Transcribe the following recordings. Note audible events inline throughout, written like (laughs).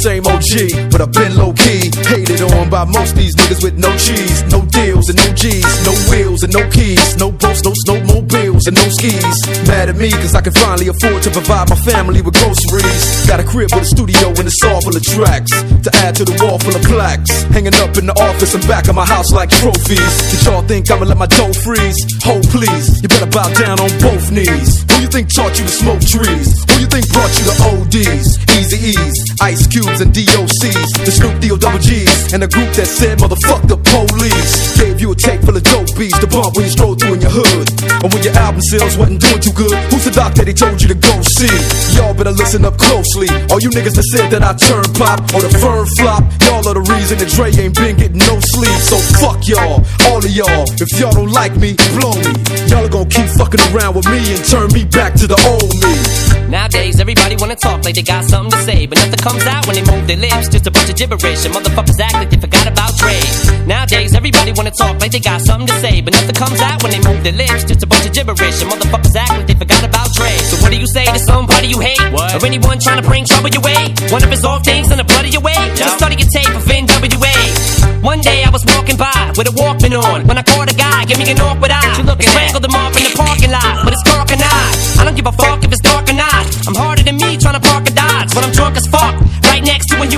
same OG, but I've been low key. Hated on by most these niggas with no cheese, no deals and no G's, no wheels and no keys, no boats, no snowmobiles and no skis. Mad at me cause I can finally afford to provide my family with groceries. Got a crib with a studio and it's all full of tracks to add to the wall full of plaques. Hanging up in the office and back of my house like trophies. Did y'all think I'ma let my dough freeze? Hold please, you better bow down on both knees. Who you think taught you to smoke trees? Who you think brought you to ODs? Ice Cubes and DOCs, the Snoop D O double G's, and the group that said motherfuck the police. Gave you a tape full of dope beats to bump when you stroll through in your hood. And when your album sales wasn't doing too good, who's the doc that he told you to go see? Y'all better listen up closely. All you niggas that said that I turn pop or the firm flop, y'all are the reason that Dre ain't been getting no sleep. So fuck y'all, all of y'all. If y'all don't like me, blow me. Y'all are gonna keep fucking around with me and turn me back to the old me. Nowadays, everybody wanna talk like they got something to say, but nothing comes out when they move their lips. Just a bunch of gibberish, and motherfuckers act like they forgot about Dre. Nowadays, everybody wanna talk like they got something to say, but nothing comes out when they move their lips. Just a bunch of gibberish, and motherfuckers act like they forgot about Dre. So what do you say to somebody you hate, What? or anyone trying to bring trouble your way? One of his off things in the blood of your way. Just study your tape of NWA. One day I was walking by with a Walkman on when I caught a guy, give me an awkward eye.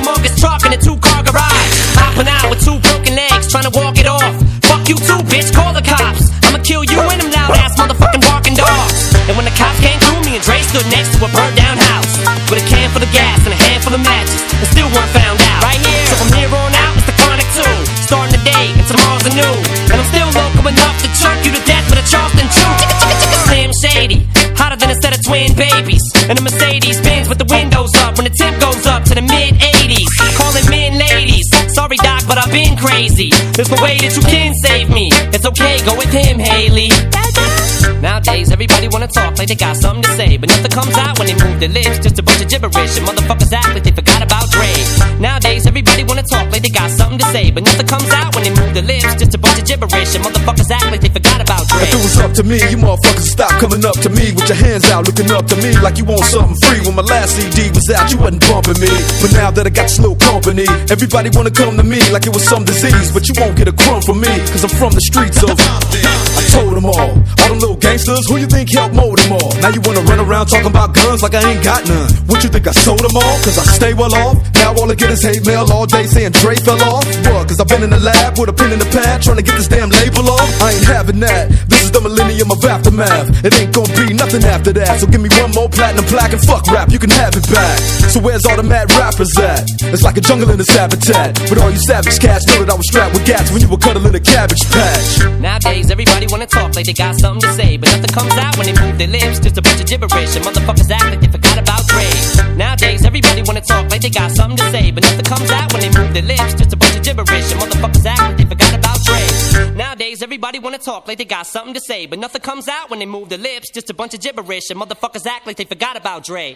Humongous truck in a two car garage. Hopping out with two broken legs, trying to walk it off. Fuck you too, bitch, call the cops. I'ma kill you and them loud ass motherfucking barking dogs. And when the cops came through, me and Dre stood next to a burnt down house. With a can full of gas and a handful of matches. And still weren't found out. Right here. So from here on out, it's the chronic two. Starting the day and tomorrow's a new. And I'm still local enough to choke you to death with a Charleston chew. Twin babies. And a Mercedes Benz with the windows up when the temp goes up to the mid 80s. Calling men ladies. Sorry, Doc, but I've been crazy. There's no way that you can save me. It's okay, go with him, Hailie. Nowadays, everybody wanna talk like they got something to say, but nothing comes out when they move their lips. Just a bunch of gibberish, and motherfuckers act like they forgot about Dre. Nowadays, everybody wanna talk like they got something to say, but nothing comes out when they move their lips. Just a bunch of gibberish, and motherfuckers act like they forgot about Dre. If it was up to me, you motherfuckers stop coming up to me with your hands out, looking up to me like you want something free. When my last CD was out, you wasn't bumping me. But now that I got this little company, everybody wanna come to me like it was some disease. But you won't get a crumb from me, cause I'm from the streets of. (laughs) I told them all, all them little gangsters, who you think helped mold them all? Now you wanna run around talking about guns like I ain't got none. What you think I sold them all? Cause I stay well off. Now all I get is hate mail all day saying Dre fell off. What? Cause I've been in the lab with a pen in the pad trying to get this damn label off. I ain't having that. This is the millennium of aftermath. It ain't nothing after that. So give me one more platinum plaque and fuck rap. You can have it back. So where's all the mad rappers at? It's like a jungle in its habitat. But all you savage cats know that I was strapped with gats when you were cuddling a cabbage patch. Nowadays, everybody wanna talk like they got something to say, but nothing comes out when they move their lips. Just a bunch of gibberish, and motherfuckers act like they forgot about Dre. Nowadays, everybody wanna talk like they got something to say, but nothing comes out when they move their lips. Just a bunch of gibberish, and motherfuckers act like everybody wanna talk like they got something to say, but nothing comes out when they move their lips. Just a bunch of gibberish, and motherfuckers act like they forgot about Dre.